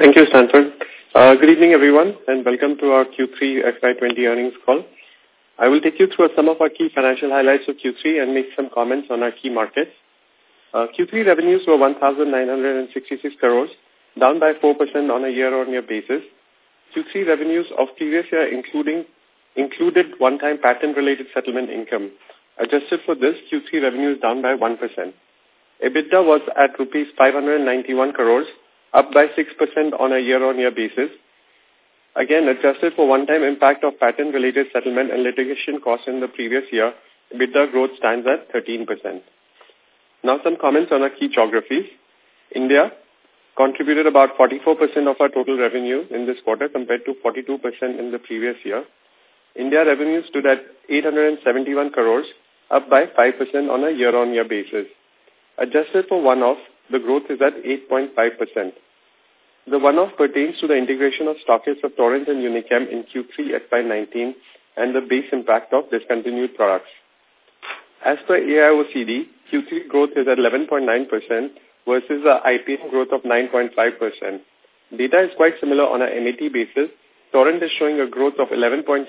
Thank you, Stanford. Uh, good evening, everyone, and welcome to our Q3 FY20 earnings call. I will take you through some of our key financial highlights of Q3 and make some comments on our key markets. Uh, Q3 revenues were 1,966 crores, down by 4% on a year-on-year basis. Q3 revenues of previous year including included one-time patent-related settlement income. Adjusted for this, Q3 revenues down by 1%. EBITDA was at rupees 591 crores, up by 6% on a year-on-year basis. Again, adjusted for one-time impact of patent-related settlement and litigation costs in the previous year, EBITDA growth stands at 13%. Now some comments on our key geographies. India contributed about 44% of our total revenue in this quarter compared to 42% in the previous year. India revenue stood at 871 crores, up by 5% on a year-on-year basis. Adjusted for one-off, the growth is at 8.5%. The one-off pertains to the integration of stockists of Torrent and Unichem in Q3 FY19 and the base impact of discontinued products. As per AIOCD, Q3 growth is at 11.9% versus the IPM growth of 9.5%. Data is quite similar on a MAT basis. Torrent is showing a growth of 11.7%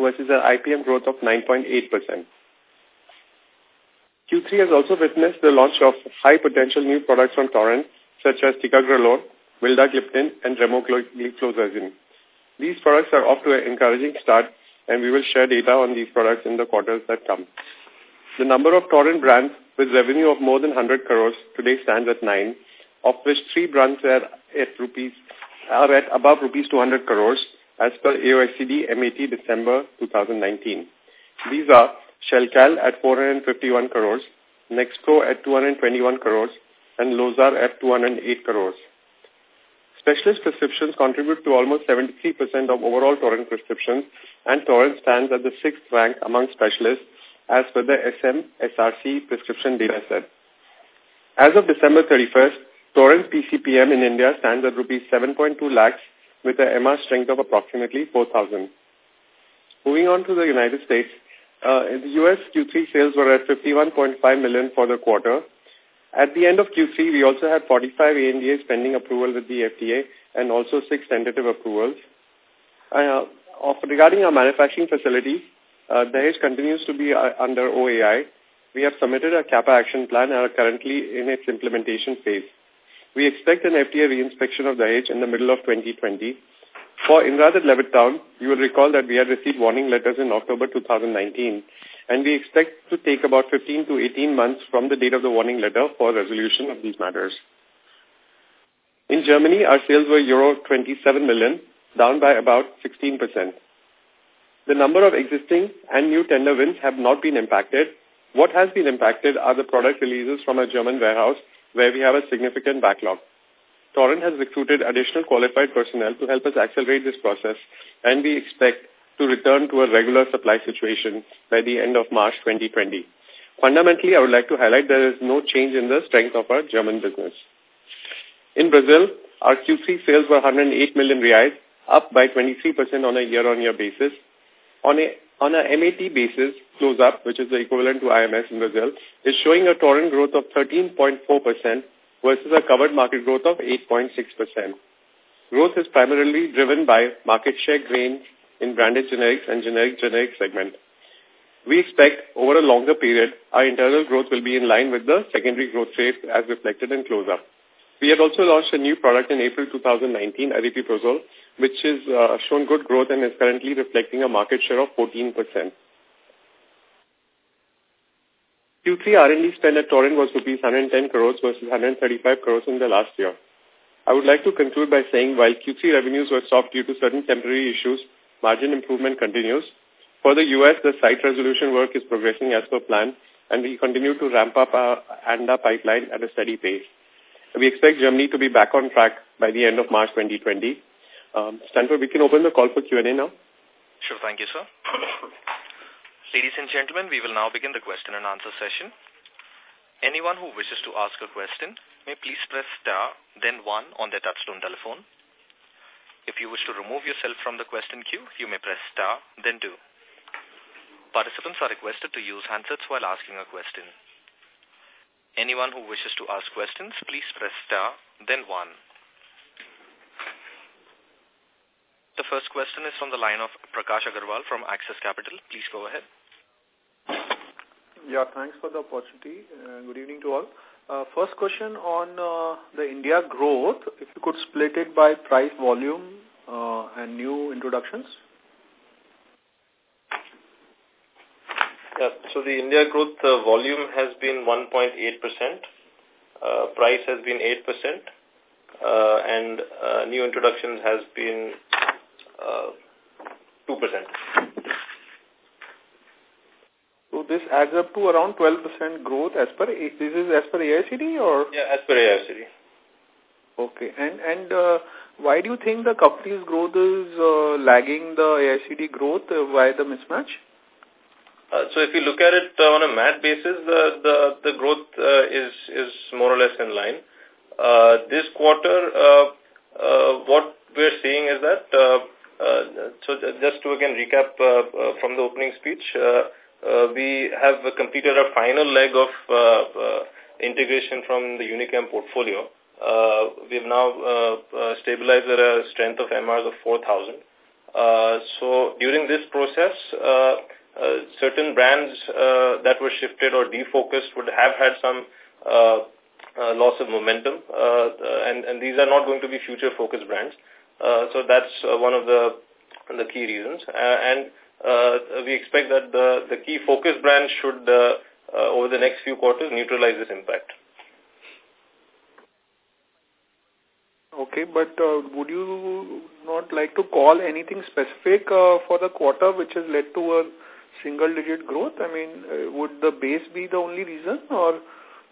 versus an IPM growth of 9.8%. Q3 has also witnessed the launch of high-potential new products from Torrent, such as Ticagrelor, Vildagliptin, and Remogliflozin. These products are off to an encouraging start, and we will share data on these products in the quarters that come. The number of Torrent brands with revenue of more than 100 crores today stands at 9, of which 3 brands are at, rupees, are at above rupees 200 crores as per AIOCD MAT December 2019. These are Shelcal at 451 crores, Nexpro at 221 crores, and Losar at 208 crores. Specialist prescriptions contribute to almost 73% of overall Torrent prescriptions, and Torrent stands at the sixth rank among specialists as per the SM SRC prescription data set. As of December 31st, Torrent PCPM in India stands at rupees 7.2 lakhs with a MR strength of approximately 4,000. Moving on to the United States, uh, in the U.S., Q3 sales were at 51.5 million for the quarter. At the end of Q3, we also had 45 ANDAs pending approval with the FDA and also six tentative approvals. Uh, of, regarding our manufacturing facility, uh, Dahej continues to be uh, under OAI. We have submitted a CAPA action plan and are currently in its implementation phase. We expect an FDA reinspection of Dahej in the middle of 2020 for Indrad at Levittown, you will recall that we had received warning letters in October 2019, and we expect to take about 15 to 18 months from the date of the warning letter for resolution of these matters. In Germany, our sales were Euro 27 million, down by about 16%. The number of existing and new tender wins have not been impacted. What has been impacted are the product releases from a German warehouse where we have a significant backlog. Torrent has recruited additional qualified personnel to help us accelerate this process, and we expect to return to a regular supply situation by the end of March 2020. Fundamentally, I would like to highlight there is no change in the strength of our German business. In Brazil, our Q3 sales were 108 million reais, up by 23% on a year-on-year -year basis. On a, on a MAT basis, close up, which is the equivalent to IMS in Brazil, is showing a torrent growth of 13.4% versus a covered market growth of 8.6%. Growth is primarily driven by market share gains in branded generics and generic generic segment. We expect over a longer period, our internal growth will be in line with the secondary growth rate as reflected in close-up. We had also launched a new product in April 2019, aripiprazole, which has uh, shown good growth and is currently reflecting a market share of 14%. Q3 R&D spend at Torrent was rupees 110 crores versus 135 crores in the last year. I would like to conclude by saying while Q3 revenues were soft due to certain temporary issues, margin improvement continues. For the U.S., the site resolution work is progressing as per plan, and we continue to ramp up our ANDA pipeline at a steady pace. We expect Germany to be back on track by the end of March 2020. Um, Stanford, we can open the call for Q&A now. Sure, thank you, sir. Ladies and gentlemen, we will now begin the question and answer session. Anyone who wishes to ask a question may please press star, then one on their touchtone telephone. If you wish to remove yourself from the question queue, you may press star, then two. Participants are requested to use handsets while asking a question. Anyone who wishes to ask questions, please press star, then one. The first question is from the line of Prakash Agarwal from Axis Capital. Please go ahead. Yeah, thanks for the opportunity. Uh, good evening to all. Uh, first question on uh, the India growth, if you could split it by price, volume, uh, and new introductions. Yeah, so the India growth uh, volume has been 1.8%, uh, price has been 8%, uh, and uh, new introductions has been uh, 2%. So this adds up to around 12% growth as per, this is as per AICD or? Yeah, as per AICD. Okay. And, and uh, why do you think the company's growth is uh, lagging the AICD growth? Uh, why the mismatch? Uh, so if you look at it uh, on a MAT basis, the, the, the growth uh, is, is more or less in line. Uh, this quarter, uh, uh, what we're seeing is that uh, uh, so just to again recap uh, uh, from the opening speech, we have completed a final leg of integration from the Unichem portfolio. we've now stabilized at a strength of MRs of 4,000. so during this process, uh, certain brands uh, that were shifted or defocused would have had some uh, loss of momentum, uh, and, and these are not going to be future-focused brands. Uh, so that's uh, one of the the key reasons. Uh, and uh, we expect that the, the key focus brands should, uh, uh, over the next few quarters, neutralize this impact. Okay, but uh, would you not like to call anything specific uh, for the quarter which has led to a single-digit growth? I mean, uh, would the base be the only reason or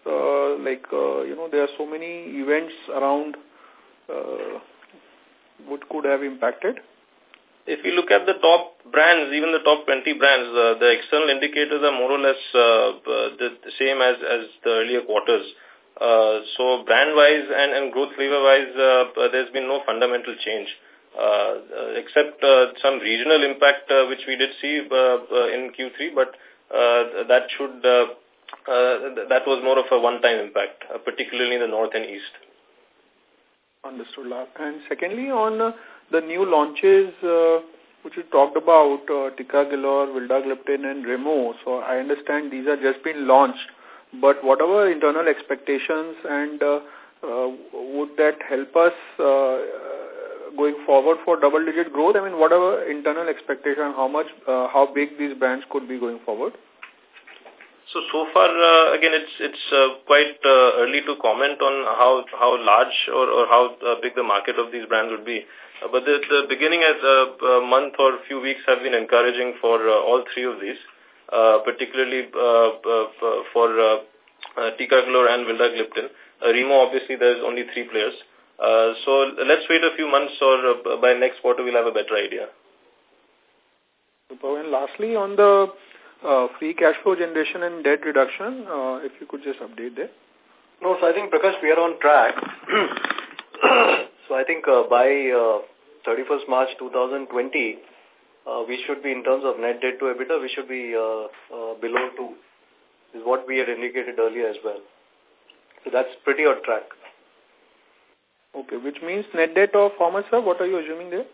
uh, like, uh, you know, there are so many events around uh, what could have impacted? If you look at the top brands, even the top 20 brands, uh, the external indicators are more or less uh, the, the same as, as the earlier quarters. Uh, so brand-wise and, and growth lever-wise, uh, there's been no fundamental change. Uh, uh, except uh, some regional impact uh, which we did see uh, uh, in Q3, but uh, that should uh, uh, that was more of a one-time impact, uh, particularly in the north and east. Understood, And secondly, on uh, the new launches uh, which you talked about, uh, Ticagrelor, Vildagliptin and Remo, so I understand these are just been launched, but what are internal expectations and uh, uh, would that help us uh, going forward for double-digit growth? I mean, what are internal expectation, how much, uh, how big these brands could be going forward? So, so far, uh, again, it's it's uh, quite uh, early to comment on how how large or, or how uh, big the market of these brands would be. Uh, but the, the beginning as a, a month or few weeks have been encouraging for uh, all three of these, uh, particularly uh, uh, for uh, uh, Ticagrelor and Vildagliptin. Uh, Remo, obviously, there's only three players. Uh, so let's wait a few months or uh, by next quarter we'll have a better idea. And lastly, on the uh, free cash flow generation and debt reduction, uh, if you could just update there. No, so I think, Prakash, we are on track. so I think uh, by uh, 31st March 2020, uh, we should be, in terms of net debt to EBITDA, we should be uh, uh, below 2, is what we had indicated earlier as well. So that's pretty on track. Okay, which means net debt of how much, sir? What are you assuming there?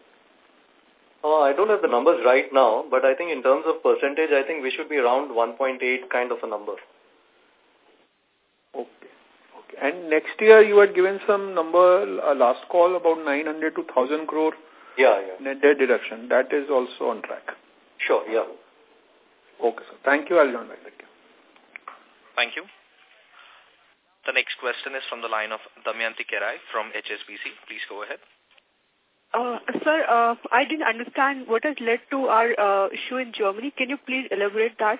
Uh, I don't have the numbers right now, but I think in terms of percentage, I think we should be around 1.8 kind of a number. Okay. okay. And next year you had given some number uh, last call about 900 to 1000 crore yeah, yeah. net debt deduction. That is also on track. Sure, yeah. Okay, sir. Thank you. I'll join back. Thank you. Thank you. The next question is from the line of Damayanti Kerai from HSBC. Please go ahead. Uh, sir, uh, I didn't understand what has led to our uh, issue in Germany. Can you please elaborate that?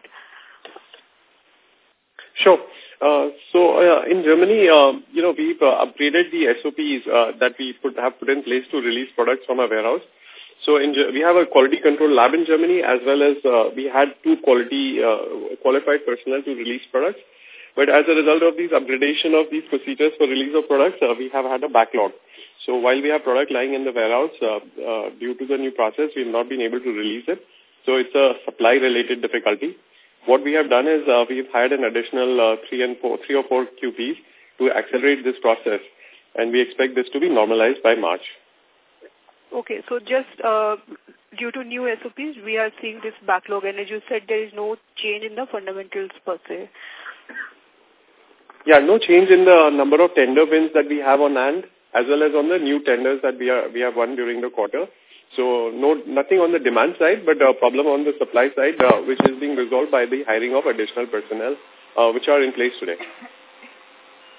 Sure. Uh, so uh, in Germany, uh, you know, we've uh, upgraded the SOPs uh, that we put, have put in place to release products from our warehouse. So in, we have a quality control lab in Germany as well as uh, we had two quality uh, qualified personnel to release products. But as a result of these upgradation of these procedures for release of products, uh, we have had a backlog. So while we have product lying in the warehouse, uh, uh, due to the new process, we have not been able to release it. So it's a supply-related difficulty. what we have done is uh, we've hired an additional uh, three and four, three or four QPs to accelerate this process, and we expect this to be normalized by March. Okay, so just uh, due to new SOPs, we are seeing this backlog, and as you said, there is no change in the fundamentals per se. Yeah, no change in the number of tender wins that we have on hand, as well as on the new tenders that we are we have won during the quarter. So no, nothing on the demand side, but a problem on the supply side, uh, which is being resolved by the hiring of additional personnel, uh, which are in place today.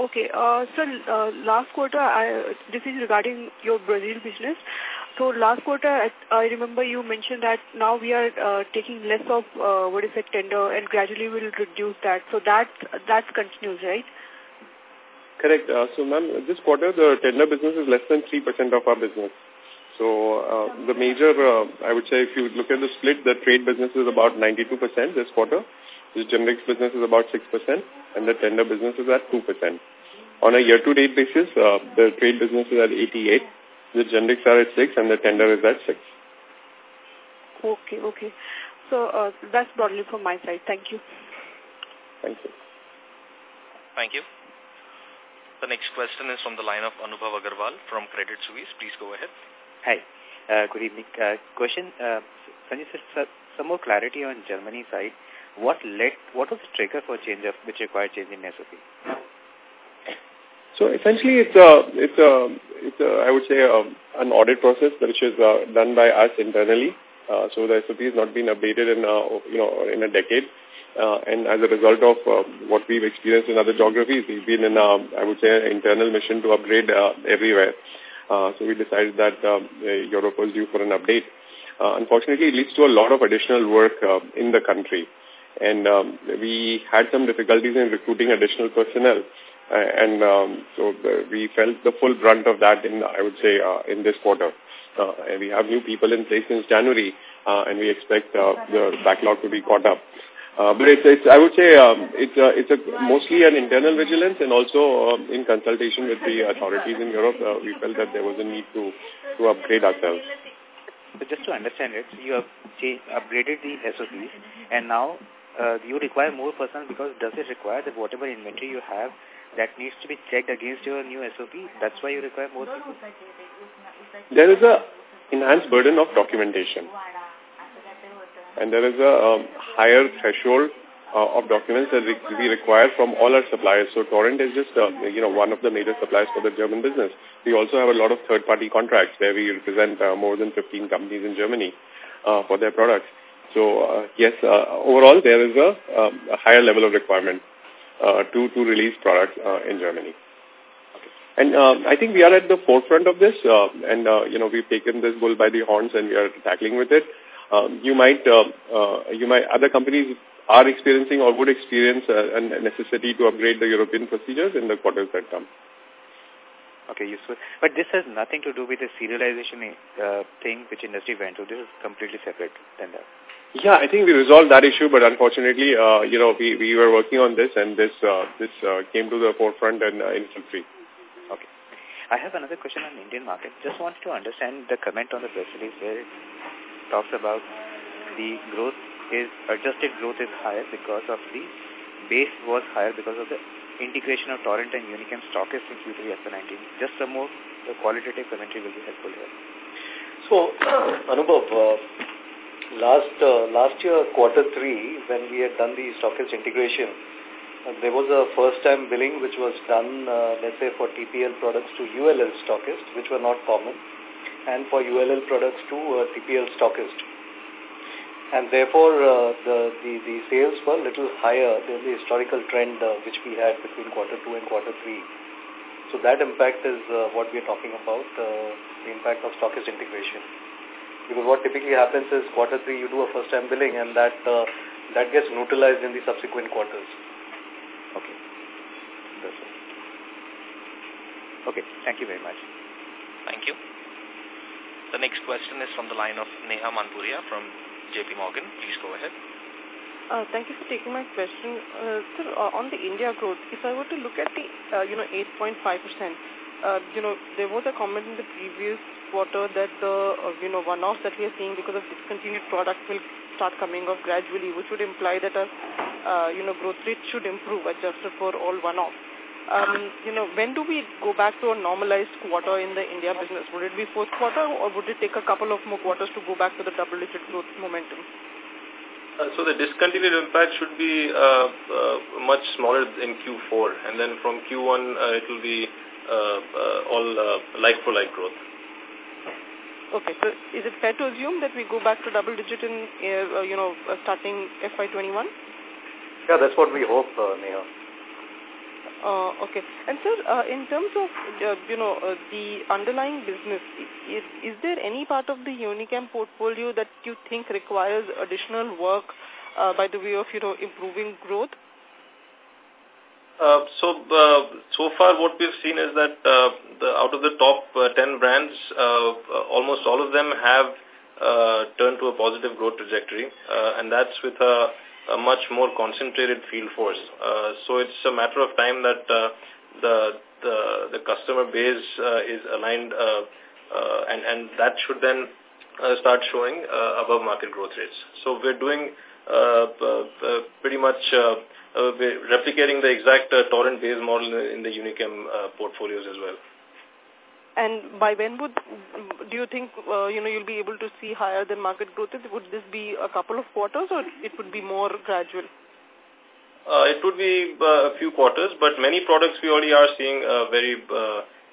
Okay, uh, so uh, last quarter, I, this is regarding your Brazil business. So last quarter, I, I remember you mentioned that now we are uh, taking less of uh, what is it tender and gradually will reduce that. So that that continues, right? Correct. Uh, so, ma'am, this quarter the tender business is less than three percent of our business. So uh, the major, uh, I would say, if you look at the split, the trade business is about 92% this quarter. The generics business is about 6%, and the tender business is at 2%. On a year-to-date basis, uh, the trade business is at 88, the generics are at 6, and the tender is at 6. Okay, okay. So uh, that's broadly from my side. Thank you. Thank you. Thank you. The next question is from the line of Anubhav Agarwal from Credit Suisse. Please go ahead. Hi. Uh, good evening. Uh, question, uh, Sanjay sir, some more clarity on Germany side. What led, what was the trigger for change of, which required change in SOP? So essentially, it's a, it's a, it's a, I would say, a, um, an audit process which is uh, done by us internally. Uh, so the SOP has not been updated in, uh, you know, in a decade. Uh, and as a result of uh, what we've experienced in other geographies, we've been in, a, I would say, an internal mission to upgrade uh, everywhere. Uh, so we decided that um, Europe was due for an update. Uh, unfortunately, it leads to a lot of additional work uh, in the country. And um, we had some difficulties in recruiting additional personnel. Uh, and um, so the, we felt the full brunt of that in, I would say, uh, in this quarter. Uh, and we have new people in place since January, uh, and we expect uh, the backlog to be caught up. Uh, but it's, it's, I would say um, it's, a, it's a mostly an internal vigilance and also um, in consultation with the authorities in Europe, uh, we felt that there was a need to, to upgrade ourselves. So just to understand it, you have upgraded the SOPs and now uh, you require more personnel because does it require that whatever inventory you have that needs to be checked against your new SOP? That's why you require more people? There is a enhanced burden of documentation and there is a um, higher threshold uh, of documents that we require from all our suppliers. So Torrent is just, uh, you know, one of the major suppliers for the German business. We also have a lot of third-party contracts where we represent uh, more than 15 companies in Germany uh, for their products. So, uh, yes, uh, overall there is a, um, a higher level of requirement uh, to, to release products uh, in Germany. And uh, I think we are at the forefront of this, uh, and, uh, you know, we've taken this bull by the horns and we are tackling with it um, you might, uh, uh, you might, other companies are experiencing or would experience a, a necessity to upgrade the European procedures in the quarters that come. Okay, useful. But this has nothing to do with the serialization uh, thing which industry went through. This is completely separate than that. Yeah, I think we resolved that issue, but unfortunately, uh, you know, we, we were working on this and this uh, this uh, came to the forefront and uh, in Q3. Okay. I have another question on the Indian market. Just wanted to understand the comment on the press release where talks about the growth is, adjusted growth is higher because of the base was higher because of the integration of Torrent and Unichem stockists in Q3 FY19. Just some more the qualitative commentary will be helpful here. So, Anubhav, uh, last uh, last year, quarter three, when we had done the stockist integration, uh, there was a first-time billing which was done, uh, let's say, for TPL products to ULL stockists, which were not common and for ULL products to uh, TPL stockist. And therefore, uh, the, the, the sales were a little higher than the historical trend uh, which we had between quarter two and quarter three. So that impact is uh, what we are talking about, uh, the impact of stockist integration. Because what typically happens is quarter three you do a first time billing and that uh, that gets neutralized in the subsequent quarters. Okay. That's it. Okay, thank you very much. Thank you. The next question is from the line of Neha Manpuria from JP Morgan. Please go ahead. Uh, thank you for taking my question. Uh, sir, uh, on the India growth, if I were to look at the, uh, you know, 8.5%, uh, you know, there was a comment in the previous quarter that the, uh, you know, one-off that we are seeing because of discontinued product will start coming off gradually, which would imply that a, uh, you know, growth rate should improve adjusted for all one-off. Um, you know, when do we go back to a normalized quarter in the India business? Would it be fourth quarter or would it take a couple of more quarters to go back to the double-digit growth momentum? Uh, so the discontinued impact should be uh, uh, much smaller in Q4, and then from Q1 uh, it will be uh, uh, all like-for-like -like growth. Okay, so is it fair to assume that we go back to double digit in, you know, starting FY21? Yeah, that's what we hope, Neha. Uh, okay. And sir, uh, in terms of, uh, you know, uh, the underlying business, is, is there any part of the Unichem portfolio that you think requires additional work uh, by the way of, you know, improving growth? Uh, so, uh, so far what we've seen is that uh, the, out of the top uh, 10 brands, uh, uh, almost all of them have uh, turned to a positive growth trajectory, uh, and that's with a a much more concentrated field force. Uh, so it's a matter of time that uh, the, the the customer base uh, is aligned, uh, uh, and and that should then uh, start showing uh, above market growth rates. So we're doing uh, uh, uh pretty much uh, uh, replicating the exact uh, torrent based model in the Unichem uh, portfolios as well. And by when would do you think uh, you know you'll be able to see higher than market growth? Would this be a couple of quarters, or it would be more gradual? Uh, it would be uh, a few quarters, but many products we already are seeing uh, very uh,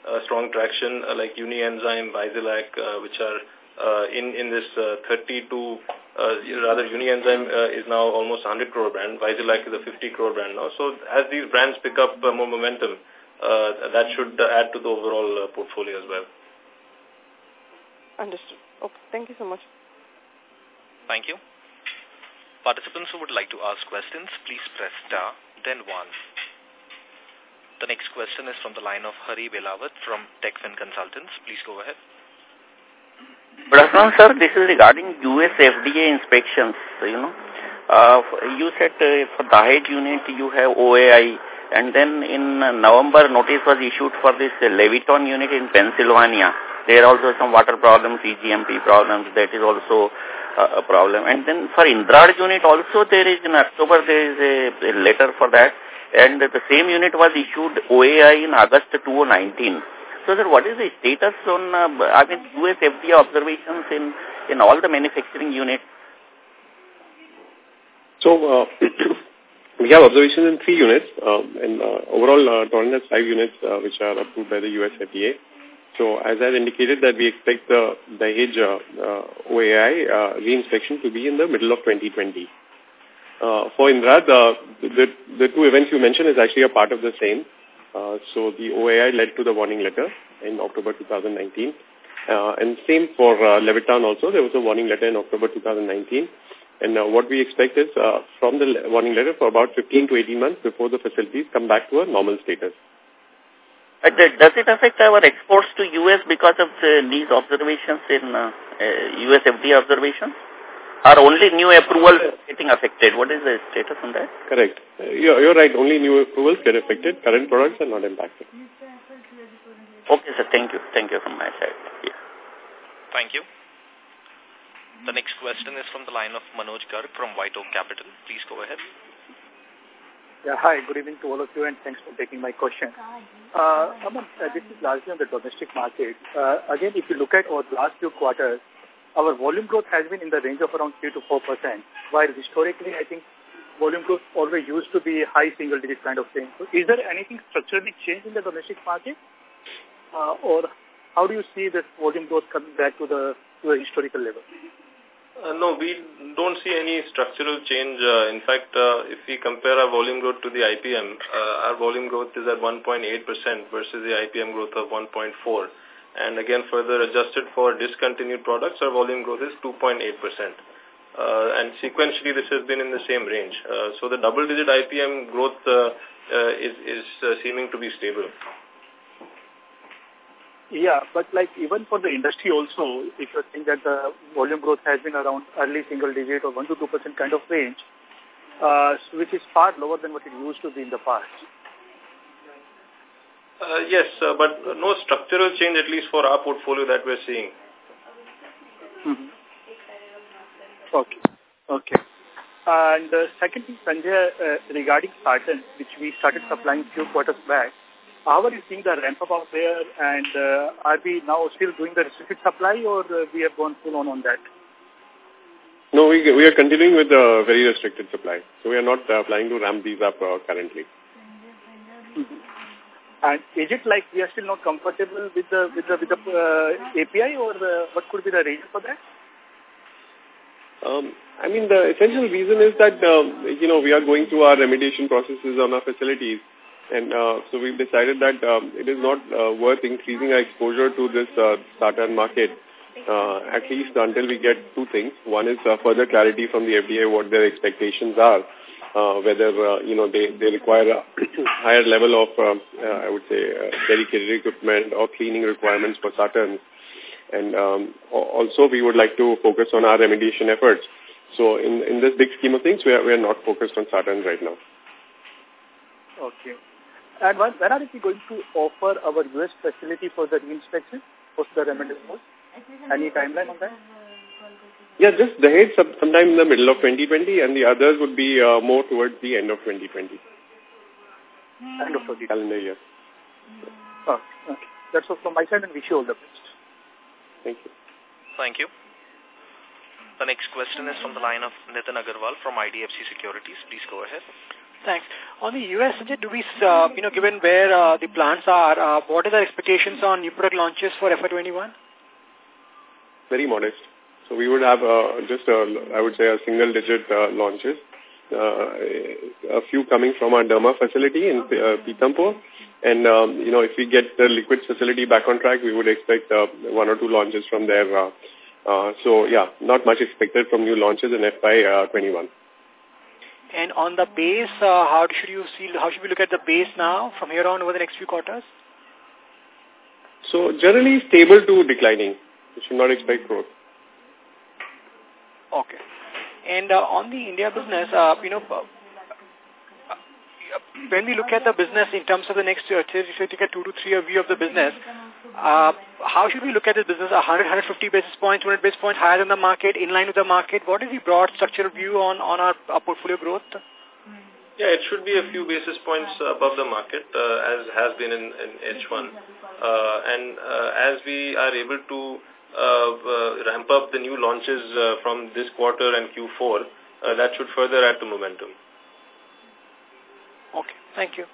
uh, strong traction, uh, like Unienzyme, Vizylac, uh, which are uh, in in this uh, 30 to uh, rather Unienzyme uh, is now almost 100 crore brand. Vizylac is a 50 crore brand now. So as these brands pick up uh, more momentum, that should add to the overall uh, portfolio as well. Understood. Okay. Thank you so much. Thank you. Participants who would like to ask questions, please press star, then one. The next question is from the line of Hari Belawat from TechFin Consultants. Please go ahead. Good afternoon, sir. This is regarding US FDA inspections. You know, uh, you said uh, for the Dahej unit you have OAI and then in November, notice was issued for this Levittown unit in Pennsylvania. There are also some water problems, CGMP problems. That is also uh, a problem. And then for Indrad unit also, there is in October, there is a, a letter for that. And the same unit was issued OAI in August 2019. So, sir, what is the status on, uh, I mean, US FDA observations in, in all the manufacturing units? So, uh, We have observations in three units, um, and uh, overall uh, Torrent has five units uh, which are approved by the US FDA. So as I've indicated that we expect the Dahej uh, uh, OAI uh, reinspection to be in the middle of 2020. Uh, for Indrad, uh, the, the two events you mentioned is actually a part of the same. Uh, so the OAI led to the warning letter in October 2019. Uh, and same for uh, Levittown also. There was a warning letter in October 2019. And uh, what we expect is uh, from the warning letter for about 15 to 18 months before the facilities come back to a normal status. Uh, does it affect our exports to U.S. because of uh, these observations in uh, uh, U.S. FDA observations? Are only new approvals getting affected? What is the status on that? Correct. Uh, you're, you're right. Only new approvals get affected. Current products are not impacted. Okay, sir. Thank you. Thank you from my side. Yeah. Thank you. The next question is from the line of Manoj Garg from White Oak Capital. Please go ahead. Yeah, hi. Good evening to all of you and thanks for taking my question. Uh, Aman, uh, this is largely on the domestic market. Uh, again, if you look at our last few quarters, our volume growth has been in the range of around 3 to 4 percent, while historically, I think volume growth always used to be high single digit kind of thing. So is there anything structurally changed in the domestic market? Uh, or how do you see this volume growth coming back to the, to the historical level? Uh, no, we don't see any structural change. Uh, in fact, uh, if we compare our volume growth to the IPM, uh, our volume growth is at 1.8% versus the IPM growth of 1.4. And again, further adjusted for discontinued products, our volume growth is 2.8%. Uh, and sequentially, this has been in the same range. Uh, so the double-digit IPM growth is, is seeming to be stable. Yeah, but like even for the industry also, if you think that the volume growth has been around early single digit or 1 to 2% kind of range, uh, which is far lower than what it used to be in the past. Uh, yes, uh, but no structural change, at least for our portfolio that we're seeing. Mm -hmm. Okay. Okay. And uh, secondly, Sanjay, uh, regarding Sartan, which we started supplying few quarters back, how are you seeing the ramp up out there? And uh, are we now still doing the restricted supply or uh, we have gone full on on that? No, we, we are continuing with the very restricted supply. So we are not uh, planning to ramp these up uh, currently. Mm -hmm. And is it like we are still not comfortable with the with the with the uh, API, or uh, what could be the reason for that? Um, I mean, the essential reason is that um, you know we are going through our remediation processes on our facilities, and uh, so we've decided that um, it is not uh, worth increasing our exposure to this uh, market. Uh, at least until we get two things. One is uh, further clarity from the FDA what their expectations are, uh, whether, uh, you know, they, they require a higher level of, uh, uh, I would say, uh, dedicated equipment or cleaning requirements for sartans. And um, also we would like to focus on our remediation efforts. So in, in this big scheme of things, we are, we are not focused on sartans right now. Okay. And when, when are we going to offer our US facility for the reinspection, post the remediation? Any timeline on that? Yeah, just Dahej sometime in the middle of 2020 and the others would be uh, more towards the end of 2020. End of the calendar year. Oh, okay. That's all from my side and wish you all the best. Thank you. Thank you. The next question is from the line of Nitin Agarwal from IDFC Securities. Please go ahead. Thanks. On the U.S., do we, uh, you know, given where uh, the plants are, uh, what are the expectations on new product launches for FY21? Very modest. So we would have uh, just, a, I would say, a single-digit uh, launches. Uh, a few coming from our Derma facility in uh, Pithampur. And, um, you know, if we get the liquids facility back on track, we would expect uh, one or two launches from there. Uh, uh, so, yeah, not much expected from new launches in FY21. Uh, and on the base, uh, how should you see, how should we look at the base now from here on over the next few quarters? So, generally stable to declining. You should not expect growth. Okay. And uh, on the India business, uh, you know, uh, when we look at the business in terms of the next year, if you take a two to three year view of the business, uh, how should we look at the business? 100, 150 basis points, 200 basis points higher than the market, in line with the market? What is the broad structural view on, on our, our portfolio growth? Yeah, it should be a few basis points above the market, uh, as has been in, in H1. Uh, and uh, as we are able to uh, uh, ramp up the new launches uh, from this quarter and Q4, uh, that should further add to momentum. Okay, thank you.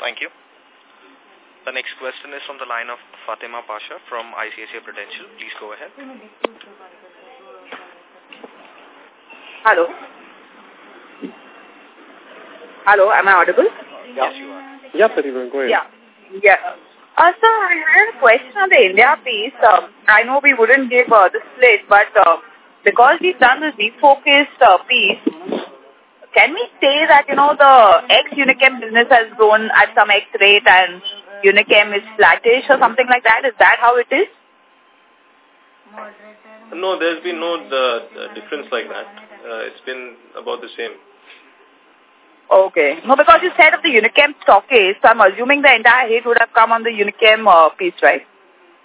Thank you. The next question is from the line of Fatima Pasha from ICICI Prudential. Please go ahead. Hello. Hello, am I audible? Yes, you are. Yeah, Fatima, go ahead. Yeah. Yeah. Uh, so I had a question on the India piece. Uh, I know we wouldn't give uh, the split, but uh, because we've done this defocused uh, piece, can we say that, you know, the ex-Unichem business has grown at some X rate and Unichem is flattish or something like that? Is that how it is? No, there's been no uh, difference like that. Uh, it's been about the same. Okay. No, because you said of the Unichem stockist, so I'm assuming the entire hit would have come on the Unichem uh, piece, right?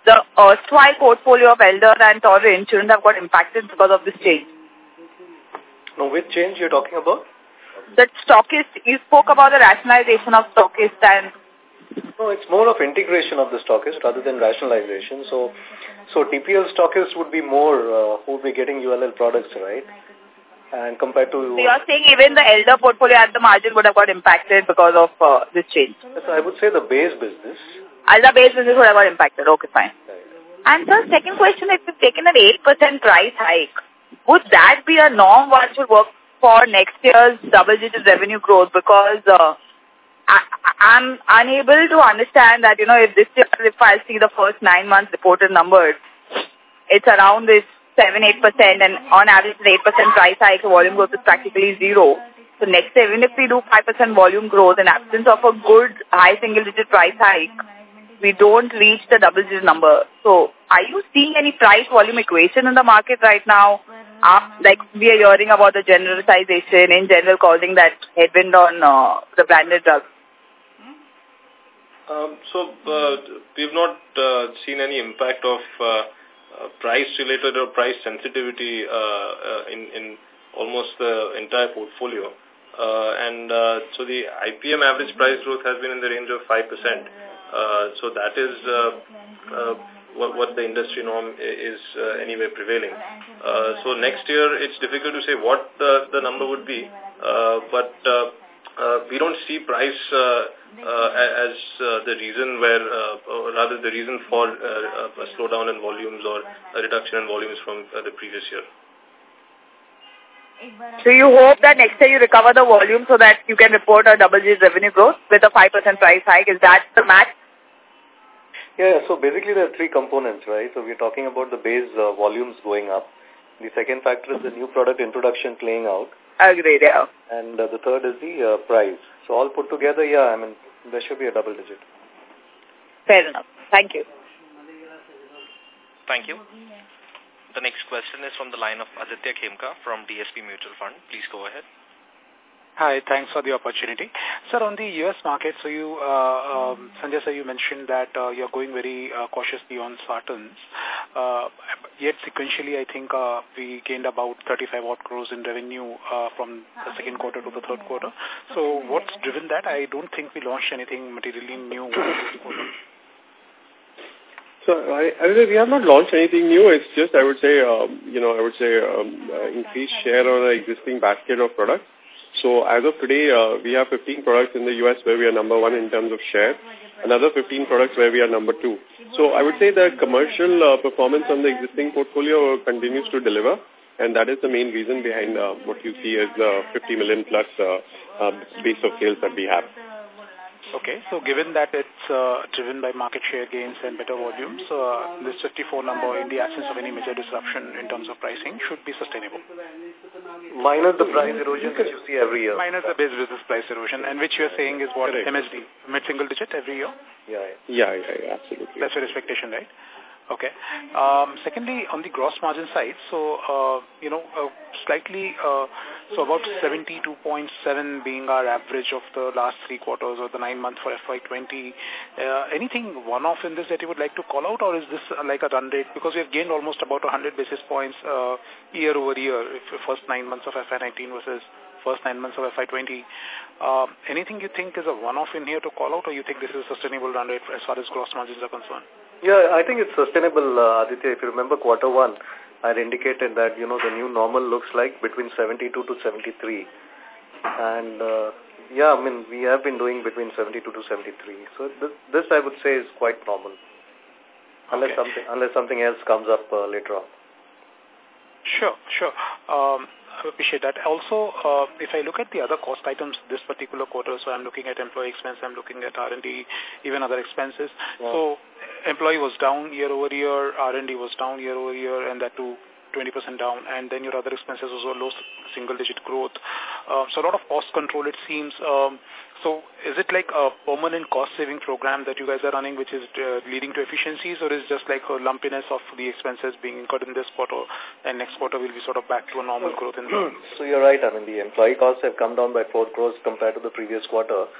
The erstwhile portfolio of Elder and Torrent shouldn't have got impacted because of this change. No, which change you're talking about? The stockist, you spoke about the rationalization of stockist and... No, it's more of integration of the stockist rather than rationalization. So, so TPL stockist would be more uh, who would be getting ULL products, right? and compared to... So you're saying even the elder portfolio at the margin would have got impacted because of uh, this change? Yes, I would say the base business. As the base business would have got impacted. Okay, fine. And the second question, if you've taken an 8% price hike, would that be a norm one should work for next year's double-digit revenue growth? Because uh, I, I'm unable to understand that, you know, if this year, if I see the first nine months reported numbers, it's around this 7-8% and on average 8% price hike, volume growth is practically zero. So next year, even if we do 5% volume growth in absence of a good high single-digit price hike, we don't reach the double-digit number. So are you seeing any price-volume equation in the market right now? Uh, like we are hearing about the generalization in general causing that headwind on uh, the branded drugs. Um, so uh, we've not uh, seen any impact of uh, uh, price-related or price sensitivity uh, uh, in, in almost the entire portfolio. And so the IPM average price growth has been in the range of 5%. Uh, so that is what, what the industry norm is anyway prevailing. So next year, it's difficult to say what the, the number would be, but we don't see price as uh, the reason where, uh, or rather the reason for uh, a slowdown in volumes or a reduction in volumes from uh, the previous year. So you hope that next year you recover the volume so that you can report a double-digit revenue growth with a 5% price hike. Is that the math? Yeah, so basically there are three components, right? So we're talking about the base uh, volumes going up. The second factor is the new product introduction playing out. Agreed, yeah. And uh, the third is the uh, price. So all put together, yeah, I mean, there should be a double digit. Fair enough. Thank you. Thank you. The next question is from the line of Aditya Khemka from DSP Mutual Fund. Please go ahead. Hi, thanks for the opportunity. Sir, on the U.S. market, so you, uh, um, Sanjay sir, you mentioned that uh, you're going very uh, cautiously on sartans. Uh, yet sequentially, I think uh, we gained about 35 odd crores in revenue uh, from the second quarter to the third quarter. So what's driven that? I don't think we launched anything materially new. So I, I mean, we have not launched anything new. It's just, I would say, um, you know, I would say um, uh, increased share on our existing basket of products. So as of today, uh, we have 15 products in the U.S. where we are number one in terms of share, another 15 products where we are number two. So I would say the commercial uh, performance on the existing portfolio continues to deliver, and that is the main reason behind uh, what you see as the 50 million plus uh, uh, base of sales that we have. Okay, so given that it's uh, driven by market share gains and better volumes, uh, this 54 number in the absence of any major disruption in terms of pricing should be sustainable. Minus the price erosion that you see every year. Minus the base business price erosion, and which you're saying is what, MSD, mid-single digit every year? Yeah, yeah, yeah, yeah absolutely. That's your expectation, right? Okay. Um, secondly, on the gross margin side, so, uh, you know, uh, slightly, uh, so about 72.7 being our average of the last three quarters or the nine months for FY20. Uh, anything one-off in this that you would like to call out or is this uh, like a run rate? Because we have gained almost about 100 basis points uh, year over year, if first nine months of FY19 versus first nine months of FY20. Uh, anything you think is a one-off in here to call out or you think this is a sustainable run rate as far as gross margins are concerned? Yeah, I think it's sustainable, uh, Aditya. If you remember quarter one, I had indicated that, you know, the new normal looks like between 72 to 73. And, uh, yeah, I mean, we have been doing between 72 to 73. So this, this I would say, is quite normal. Unless, Okay. something, unless something else comes up uh, later on. Sure, sure. Um, appreciate that. Also, uh, if I look at the other cost items this particular quarter, so I'm looking at employee expense, I'm looking at R&D, even other expenses. Yeah. So employee was down year over year, R&D was down year over year, and that too 20% down, and then your other expenses also low single-digit growth. Uh, so a lot of cost control, it seems. Um, so is it like a permanent cost-saving program that you guys are running, which is uh, leading to efficiencies, or is just like a lumpiness of the expenses being incurred in this quarter, and next quarter will be sort of back to a normal growth in the... So you're right. I mean, the employee costs have come down by 4 crores compared to the previous quarter.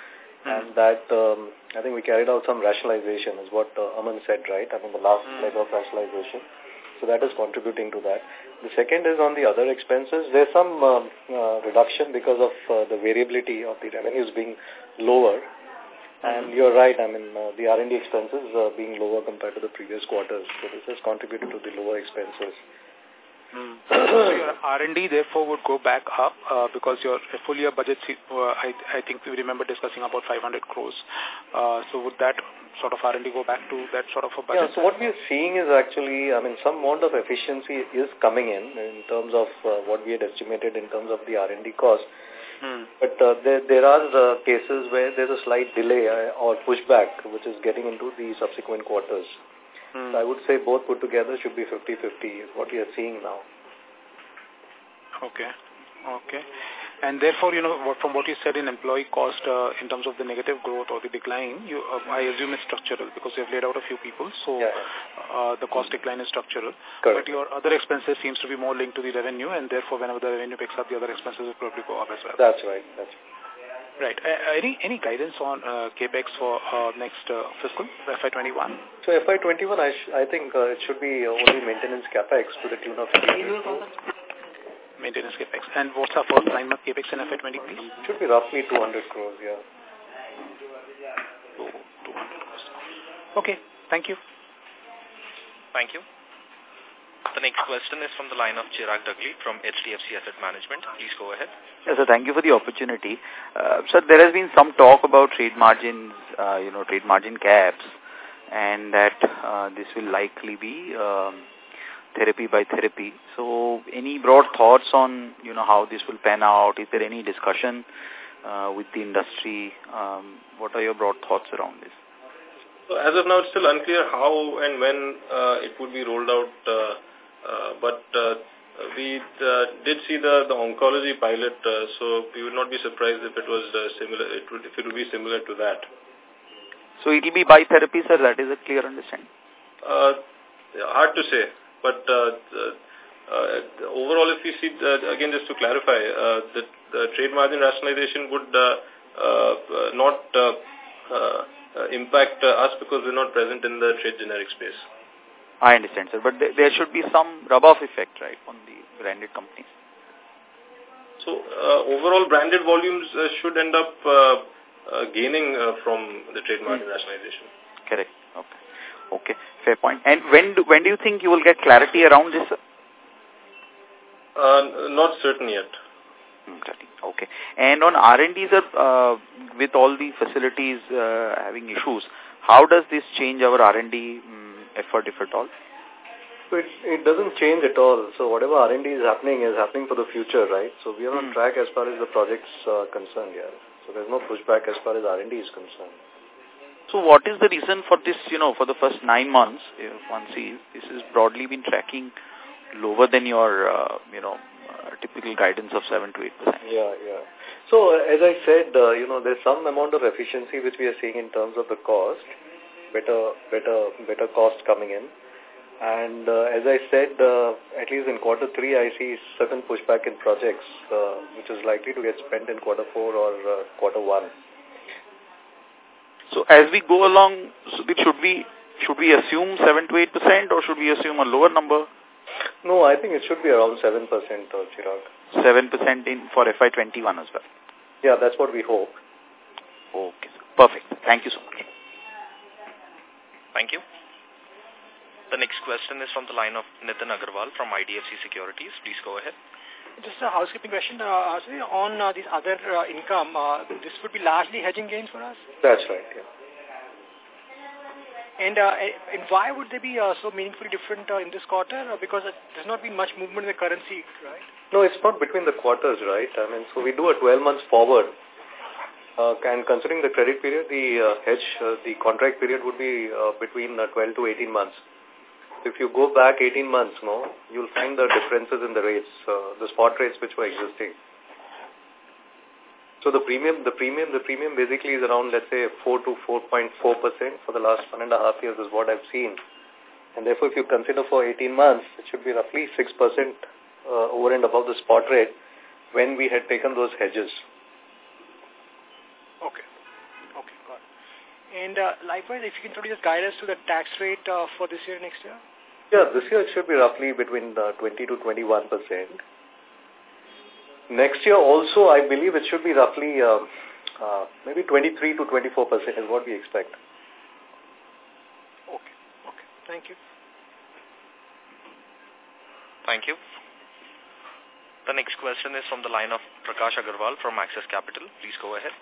And that, um, I think we carried out some rationalization is what uh, Aman said, right? I mean, the last leg of rationalization. So that is contributing to that. The second is on the other expenses. There's some um, uh, reduction because of uh, the variability of the revenues being lower. And you're right, I mean, uh, the R&D expenses uh, being lower compared to the previous quarters. So this has contributed to the lower expenses. Mm. so your R&D therefore would go back up uh, because your full year budget, uh, I, I think we remember discussing about 500 crores. Uh, so would that sort of R&D go back to that sort of a budget? Yeah, so what we are seeing is actually, I mean, some amount of efficiency is coming in in terms of uh, what we had estimated in terms of the R&D cost. Hmm. But uh, there, there are uh, cases where there's a slight delay uh, or pushback, which is getting into the subsequent quarters. Hmm. So I would say both put together should be 50-50 is what we are seeing now. Okay. Okay. And therefore, you know, what, from what you said in employee cost, uh, in terms of the negative growth or the decline, you, uh, I assume it's structural because you have laid out a few people, so Yeah. uh, the cost decline is structural. Correct. But your other expenses seems to be more linked to the revenue, and therefore, whenever the revenue picks up, the other expenses will probably go up as well. That's right. That's right. Right. Uh, any any guidance on uh, capex for uh, next uh, fiscal FY21? So FY21, I, I think uh, it should be only maintenance capex to the tune of maintenance capex. And what's our first nine month capex in FY20, please? Should be roughly 200 crores, yeah. Oh, 200 crores. Okay. Thank you. Thank you. The next question is from the line of Chirag Dagli from HDFC Asset Management. Please go ahead. Yes, sir. Thank you for the opportunity. Uh, sir, there has been some talk about trade margins, uh, you know, trade margin caps, and that uh, this will likely be um, therapy by therapy. So, any broad thoughts on, you know, how this will pan out? Is there any discussion uh, with the industry? Um, what are your broad thoughts around this? So as of now, it's still unclear how and when uh, it would be rolled out. Uh, uh, but uh, we uh, did see the, the oncology pilot, uh, so we would not be surprised if it was uh, similar. It would, if it would be similar to that. So it will be by therapy, sir. That is a clear understanding. Uh, hard to say, but uh, uh, overall, if you see, uh, again, just to clarify, uh, the, the trade margin rationalization would uh, uh, not uh, uh, impact uh, us because we're not present in the trade generic space. I understand, sir. But th there should be some rub-off effect, right, on the branded companies? So, uh, overall branded volumes uh, should end up uh, uh, gaining uh, from the trade margin mm. rationalization. Correct. Okay. Okay. Fair point. And when do, when do you think you will get clarity around this? Uh, not certain yet. Hmm, okay. And on R&D, sir, uh, with all the facilities uh, having issues, how does this change our R&D um, effort, if at all? So it, it doesn't change at all. So whatever R&D is happening is happening for the future, right? So we are on hmm. track as far as the project's uh, concerned, yeah. So there's no pushback as far as R&D is concerned. So what is the reason for this, you know, for the first nine months, if one sees, this has broadly been tracking lower than your, uh, you know, uh, typical guidance of 7 to 8%. Yeah, yeah. So as I said, uh, you know, there's some amount of efficiency which we are seeing in terms of the cost, better, better, better cost coming in. And uh, as I said, uh, at least in quarter three, I see certain pushback in projects, uh, which is likely to get spent in quarter four or uh, quarter one. So as we go along, should we should we assume seven to eight percent, or should we assume a lower number? No, I think it should be around 7%, uh, Chirag. 7% in for FY21 as well? Yeah, that's what we hope. Okay, perfect. Thank you so much. Thank you. The next question is from the line of Nitin Agarwal from IDFC Securities. Please go ahead. Just a housekeeping question. Uh, on uh, this other uh, income, uh, this would be largely hedging gains for us? That's right, yeah. And, uh, and why would they be uh, so meaningfully different uh, in this quarter? Uh, because there's not been much movement in the currency, right? No, it's not between the quarters, right? I mean, so we do a 12 months forward. Uh, and considering the credit period, the uh, hedge, uh, the contract period would be between uh, 12 to 18 months. If you go back 18 months, no, you'll find the differences in the rates, the spot rates which were existing. So the premium, the premium, the premium basically is around, let's say, 4 to 4.4% for the last one and a half years is what I've seen. And therefore, if you consider for 18 months, it should be roughly 6% uh, over and above the spot rate when we had taken those hedges. And uh, likewise, if you can probably just guide us to the tax rate uh, for this year and next year? Yeah, this year it should be roughly between uh, 20 to 21 percent. Next year also, I believe it should be roughly uh, uh, maybe 23 to 24 percent is what we expect. Okay. Okay. Thank you. Thank you. The next question is from the line of Prakash Agarwal from Axis Capital. Please go ahead.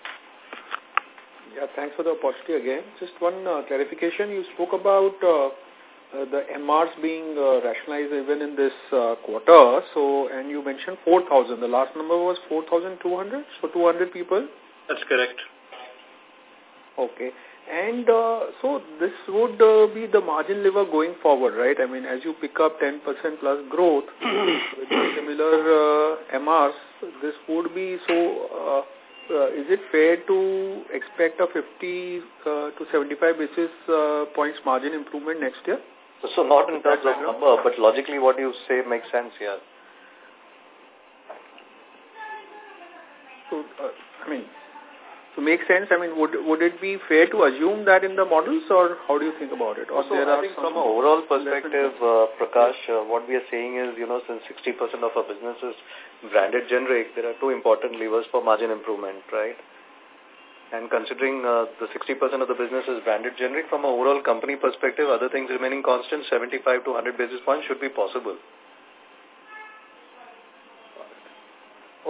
Yeah, thanks for the opportunity again. Just one uh, clarification. You spoke about uh, uh, the MRs being uh, rationalized even in this uh, quarter. So, and you mentioned 4,000. The last number was 4,200. So, 200 people. That's correct. Okay. And uh, so this would uh, be the margin lever going forward, right? I mean, as you pick up 10% plus growth with similar uh, MRs, this would be so. Uh, is it fair to expect a 50 uh, to 75 basis uh, points margin improvement next year? So not in terms of number, but logically what you say makes sense here. So, uh, I mean, So make sense? I mean, would would it be fair to assume that in the models or how do you think about it? Or so there I think from an overall perspective, uh, Prakash, uh, what we are saying is, you know, since 60% of our business is branded generic, there are two important levers for margin improvement, right? And considering uh, the 60% of the business is branded generic, from an overall company perspective, other things remaining constant, 75 to 100 basis points should be possible.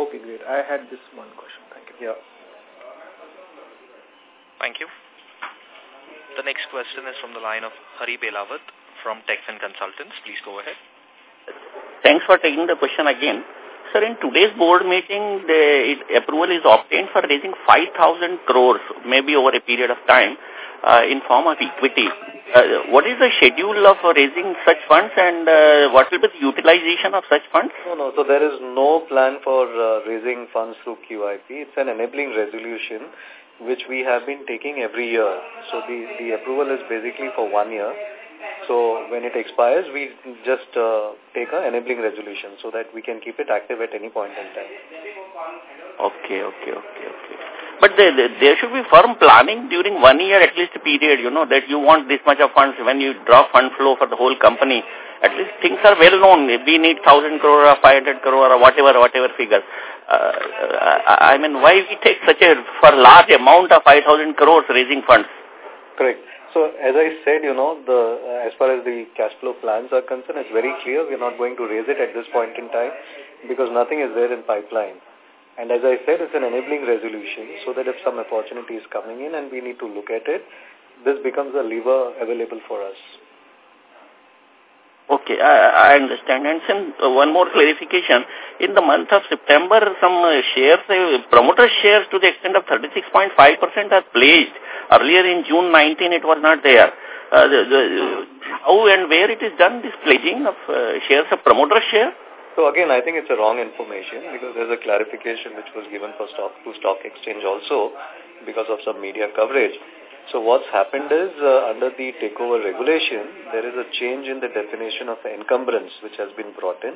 Okay, great. I had this one question. Thank you. Yeah. Thank you. The next question is from the line of Hari Belawat from Techfin Consultants. Please go ahead. Thanks for taking the question again. Sir, in today's board meeting, the it, approval is obtained for raising 5,000 crores, maybe over a period of time, uh, in form of equity. Uh, what is the schedule of raising such funds and uh, what will be the utilization of such funds? No, no. So there is no plan for uh, raising funds through QIP. It's an enabling resolution which we have been taking every year. So the, the approval is basically for one year. So when it expires, we just uh, take an enabling resolution so that we can keep it active at any point in time. Okay, okay, okay, okay. But there, there should be firm planning during one year at least period, you know, that you want this much of funds when you draw fund flow for the whole company. At least things are well known. We need 1,000 crore or 500 crore or whatever, whatever figure. Uh, I mean, why we take such a for large amount of 5,000 crores raising funds? Correct. So as I said, you know, the uh, as far as the cash flow plans are concerned, it's very clear we're not going to raise it at this point in time because nothing is there in pipeline. And as I said, it's an enabling resolution so that if some opportunity is coming in and we need to look at it, this becomes a lever available for us. Okay, I, I understand. And some, uh, one more clarification. In the month of September, some uh, shares, uh, promoter shares to the extent of 36.5% are pledged. Earlier in June 19, it was not there. Uh, the, the, how and where it is done, this pledging of uh, shares of promoter share? So again, I think it's a wrong information because there's a clarification which was given for stock to stock exchange also because of some media coverage. So what's happened is, uh, under the takeover regulation, there is a change in the definition of encumbrance which has been brought in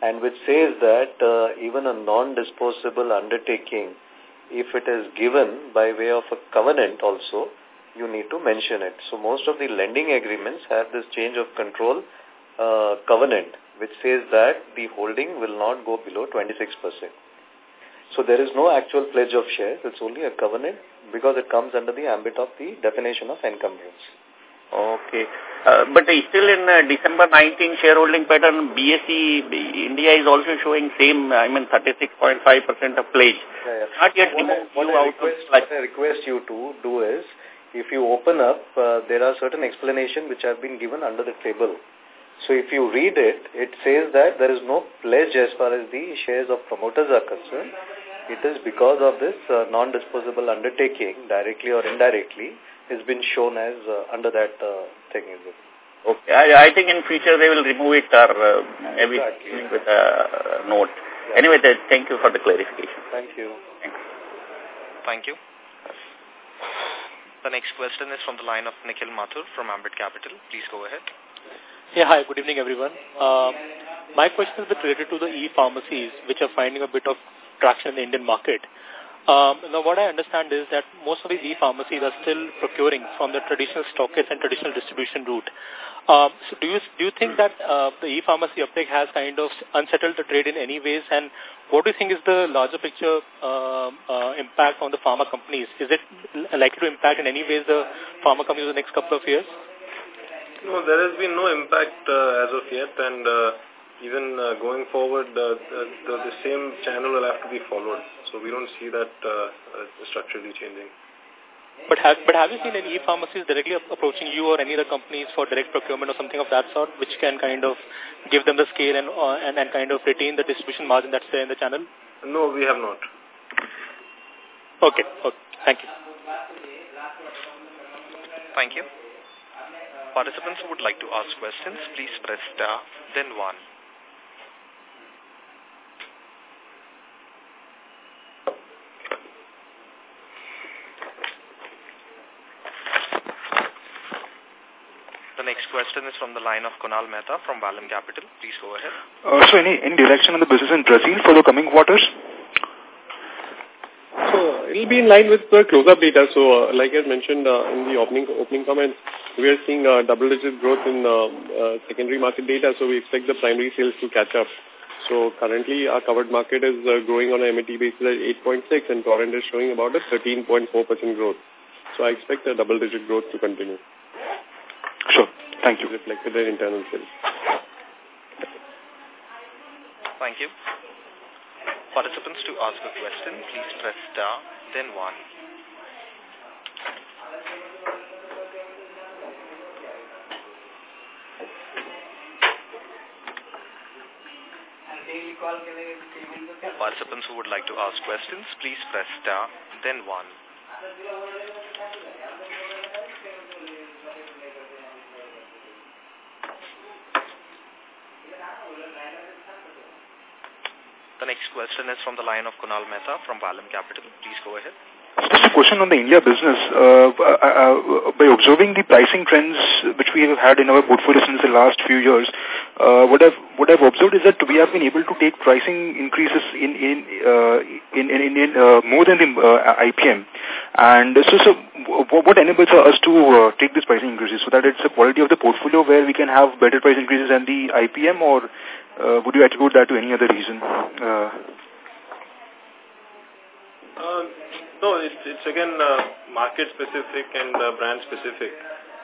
and which says that uh, even a non-disposable undertaking, if it is given by way of a covenant also, you need to mention it. So most of the lending agreements have this change of control uh, covenant, which says that the holding will not go below 26%. So there is no actual pledge of shares. It's only a covenant because it comes under the ambit of the definition of encumbrance. Okay. Uh, but still in uh, December 19 shareholding pattern, BSE India is also showing same, I mean 36.5% of pledge. Yeah, yeah. Not yet what, I, what, I request, what I request you to do is, if you open up, uh, there are certain explanations which have been given under the table. So if you read it, it says that there is no pledge as far as the shares of promoters are concerned. It is because of this uh, non-disposable undertaking, directly or indirectly, has been shown as uh, under that uh, thing. Is it? Okay, I, I think in future they will remove it or uh, maybe exactly. with a note. Yeah. Anyway, thank you for the clarification. Thank you. Thanks. Thank you. The next question is from the line of Nikhil Mathur from Ambit Capital. Please go ahead. Yeah, hi, good evening everyone. Uh, my question is related to the e-pharmacies which are finding a bit of traction in the Indian market. Um, now, what I understand is that most of these e-pharmacies are still procuring from the traditional stockists and traditional distribution route. Um, so do you do you think that uh, the e-pharmacy uptake has kind of unsettled the trade in any ways? And what do you think is the larger picture uh, uh, impact on the pharma companies? Is it likely to impact in any ways the pharma companies in the next couple of years? No, there has been no impact uh, as of yet, and uh, even uh, going forward, uh, the, the same channel will have to be followed. So we don't see that uh, structurally changing. But have, but have you seen any e-pharmacies directly approaching you or any other companies for direct procurement or something of that sort, which can kind of give them the scale and, uh, and, and kind of retain the distribution margin that's there in the channel? No, we have not. Okay, okay. thank you. Thank you. Participants who would like to ask questions, please press star, then one. The next question is from the line of Kunal Mehta from Vallum Capital. Please go ahead. Uh, so any, any direction on the business in Brazil for the coming quarters? So it will be in line with the close-up data. So, uh, like I mentioned uh, in the opening opening comments, we are seeing uh, double-digit growth in uh, uh, secondary market data, so we expect the primary sales to catch up. So currently our covered market is uh, growing on a MAT basis at 8.6 and Torrent is showing about a 13.4% growth. So I expect the double-digit growth to continue. Sure. Thank you. Reflected in internal sales. Thank you. Participants to ask a question, please press star, then one. Participants who would like to ask questions, please press star, then one. The next question is from the line of Kunal Mehta from Vallum Capital. Please go ahead. Just a question on the India business. Uh, uh, uh, by observing the pricing trends which we have had in our portfolio since the last few years, uh, what I've what I've observed is that we have been able to take pricing increases in in uh, in in, in uh, more than the IPM, and so so what enables us to take these pricing increases so that it's the quality of the portfolio where we can have better price increases than the IPM, or uh, would you attribute that to any other reason? Uh, uh, no, it's, it's again uh, market specific and uh, brand specific.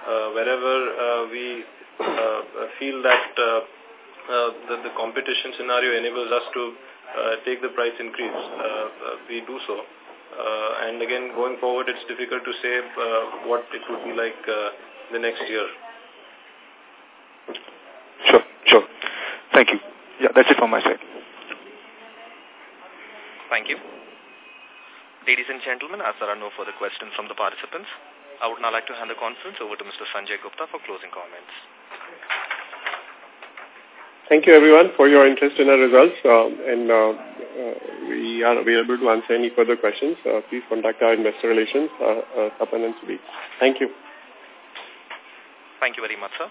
Uh, wherever uh, we uh, feel that uh, uh, the, the competition scenario enables us to uh, take the price increase, uh, uh, we do so. Uh, and again, going forward, it's difficult to say uh, what it would be like uh, the next year. Sure, sure. Thank you. Yeah, that's it from my side. Thank you. Ladies and gentlemen, as there are no further questions from the participants, I would now like to hand the conference over to Mr. Sanjay Gupta for closing comments. Thank you, everyone, for your interest in our results. Um, and uh, uh, we are available to answer any further questions. Uh, please contact our investor relations, uh, uh, Tapan and Sudhi. Thank you. Thank you very much, sir.